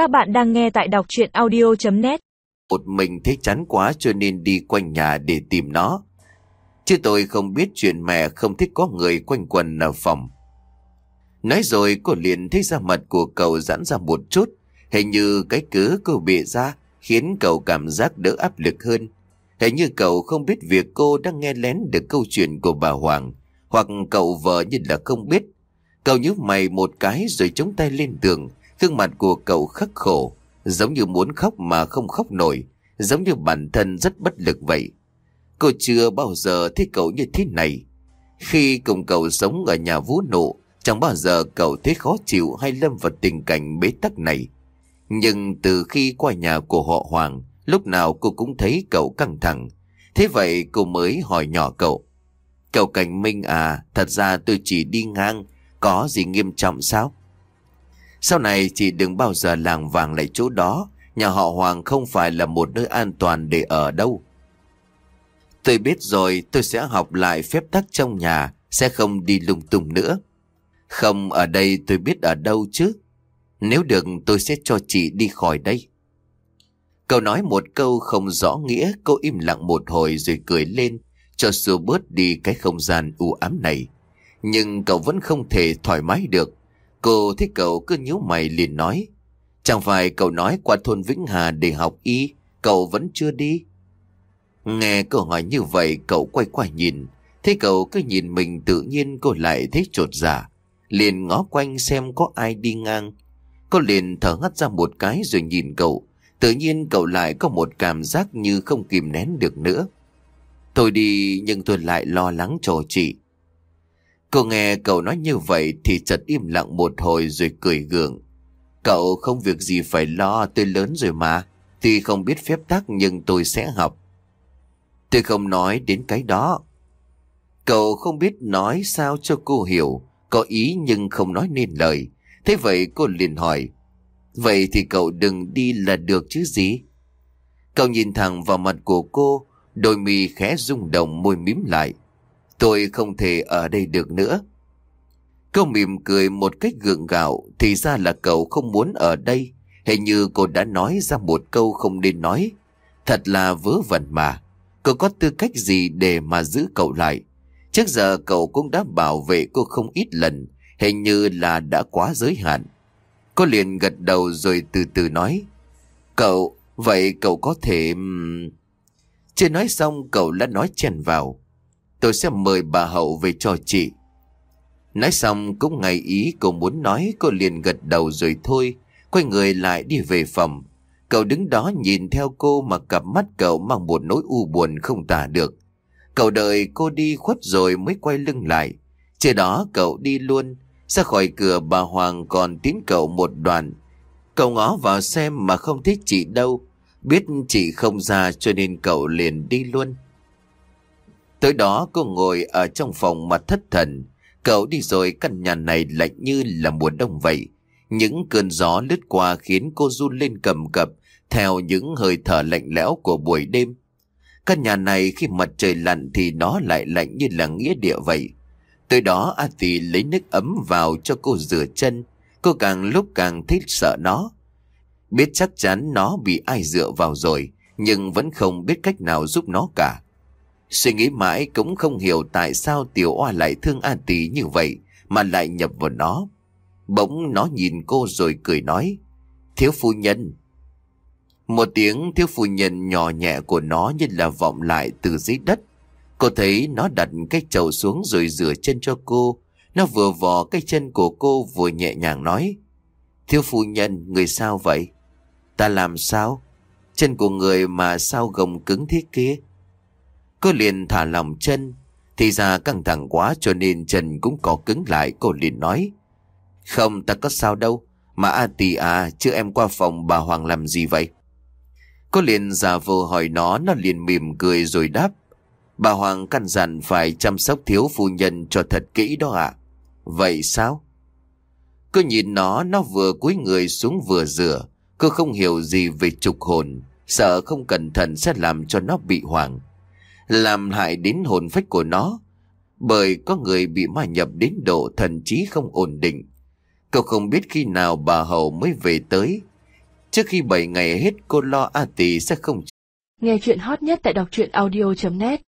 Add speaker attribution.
Speaker 1: Các bạn đang nghe tại đọc chuyện audio.net
Speaker 2: Một mình thấy chán quá cho nên đi quanh nhà để tìm nó. Chứ tôi không biết chuyện mẹ không thích có người quanh quần ở phòng. Nói rồi cô liền thấy da mặt của cậu giãn ra một chút. Hình như cái cớ cô bịa ra khiến cậu cảm giác đỡ áp lực hơn. Hình như cậu không biết việc cô đang nghe lén được câu chuyện của bà Hoàng. Hoặc cậu vợ như là không biết. Cậu nhíu mày một cái rồi chống tay lên tường. Gương mặt của cậu khắc khổ. Giống như muốn khóc mà không khóc nổi. Giống như bản thân rất bất lực vậy. Cô chưa bao giờ thấy cậu như thế này. Khi cùng cậu sống ở nhà vũ nộ, chẳng bao giờ cậu thấy khó chịu hay lâm vào tình cảnh bế tắc này. Nhưng từ khi qua nhà của họ Hoàng, lúc nào cô cũng thấy cậu căng thẳng. Thế vậy cô mới hỏi nhỏ cậu. Cậu Cảnh Minh à, thật ra tôi chỉ đi ngang, có gì nghiêm trọng sao? Sau này chị đừng bao giờ làng vàng lại chỗ đó, nhà họ Hoàng không phải là một nơi an toàn để ở đâu. Tôi biết rồi, tôi sẽ học lại phép tắc trong nhà, sẽ không đi lung tung nữa. Không, ở đây tôi biết ở đâu chứ. Nếu được tôi sẽ cho chị đi khỏi đây. Cậu nói một câu không rõ nghĩa, cô im lặng một hồi rồi cười lên, cho xua bớt đi cái không gian u ám này. Nhưng cậu vẫn không thể thoải mái được. Cô thấy cậu cứ nhíu mày liền nói. Chẳng phải cậu nói qua thôn Vĩnh Hà để học y, cậu vẫn chưa đi. Nghe câu hỏi như vậy cậu quay qua nhìn. Thấy cậu cứ nhìn mình tự nhiên cô lại thấy trột giả. Liền ngó quanh xem có ai đi ngang. Cô liền thở hắt ra một cái rồi nhìn cậu. Tự nhiên cậu lại có một cảm giác như không kìm nén được nữa. Tôi đi nhưng tôi lại lo lắng cho chị. Cô nghe cậu nói như vậy thì chợt im lặng một hồi rồi cười gượng. Cậu không việc gì phải lo, tôi lớn rồi mà. Tuy không biết phép tắc nhưng tôi sẽ học. Tôi không nói đến cái đó. Cậu không biết nói sao cho cô hiểu, có ý nhưng không nói nên lời. Thế vậy cô liền hỏi, vậy thì cậu đừng đi là được chứ gì? Cậu nhìn thẳng vào mặt của cô, đôi mì khẽ rung động môi mím lại. Tôi không thể ở đây được nữa. Cô mỉm cười một cách gượng gạo, thì ra là cậu không muốn ở đây. Hình như cô đã nói ra một câu không nên nói. Thật là vớ vẩn mà. Cậu có tư cách gì để mà giữ cậu lại? Trước giờ cậu cũng đã bảo vệ cô không ít lần, hình như là đã quá giới hạn. Cô liền gật đầu rồi từ từ nói. Cậu, vậy cậu có thể... Chưa nói xong cậu đã nói chèn vào. Tôi sẽ mời bà Hậu về cho chị. Nói xong cũng ngày ý cô muốn nói, cô liền gật đầu rồi thôi. Quay người lại đi về phòng. Cậu đứng đó nhìn theo cô mà cặp mắt cậu mang một nỗi u buồn không tả được. Cậu đợi cô đi khuất rồi mới quay lưng lại. Trên đó cậu đi luôn. Ra khỏi cửa bà Hoàng còn tiến cậu một đoạn. Cậu ngó vào xem mà không thích chị đâu. Biết chị không ra cho nên cậu liền đi luôn. Tới đó cô ngồi ở trong phòng mà thất thần. Cậu đi rồi căn nhà này lạnh như là mùa đông vậy. Những cơn gió lướt qua khiến cô run lên cầm cập theo những hơi thở lạnh lẽo của buổi đêm. Căn nhà này khi mặt trời lặn thì nó lại lạnh như là nghĩa địa vậy. Tới đó A Tì lấy nước ấm vào cho cô rửa chân. Cô càng lúc càng thích sợ nó. Biết chắc chắn nó bị ai dựa vào rồi, nhưng vẫn không biết cách nào giúp nó cả. Suy nghĩ mãi cũng không hiểu tại sao tiểu oa lại thương A Tì như vậy mà lại nhập vào nó. Bỗng nó nhìn cô rồi cười nói, Thiếu phu nhân, một tiếng thiếu phu nhân nhỏ nhẹ của nó như là vọng lại từ dưới đất. Cô thấy nó đặt cái chậu xuống rồi rửa chân cho cô. Nó vừa vò cái chân của cô vừa nhẹ nhàng nói. Thiếu phu nhân, người sao vậy? Ta làm sao? Chân của người mà sao gồng cứng thế kia? Cô liền thả lòng chân. Thì ra căng thẳng quá cho nên chân cũng có cứng lại. Cô liền nói. Không, ta có sao đâu. Mà A tì à, chứ em qua phòng bà Hoàng làm gì vậy? Cô liền giả vờ hỏi nó, nó liền mỉm cười rồi đáp. Bà Hoàng căn dặn phải chăm sóc thiếu phu nhân cho thật kỹ đó ạ. Vậy sao? Cô nhìn nó, nó vừa cúi người xuống vừa rửa. Cô không hiểu gì về trục hồn, sợ không cẩn thận sẽ làm cho nó bị hoảng. Làm hại đến hồn phách của nó, bởi có người bị ma nhập đến độ thần trí không ổn định. Cậu không biết khi nào bà Hậu mới về tới, Trước khi 7 ngày hết cô lo A Tỷ sẽ không
Speaker 3: Nghe chuyện hot nhất tại đọc truyện audio.net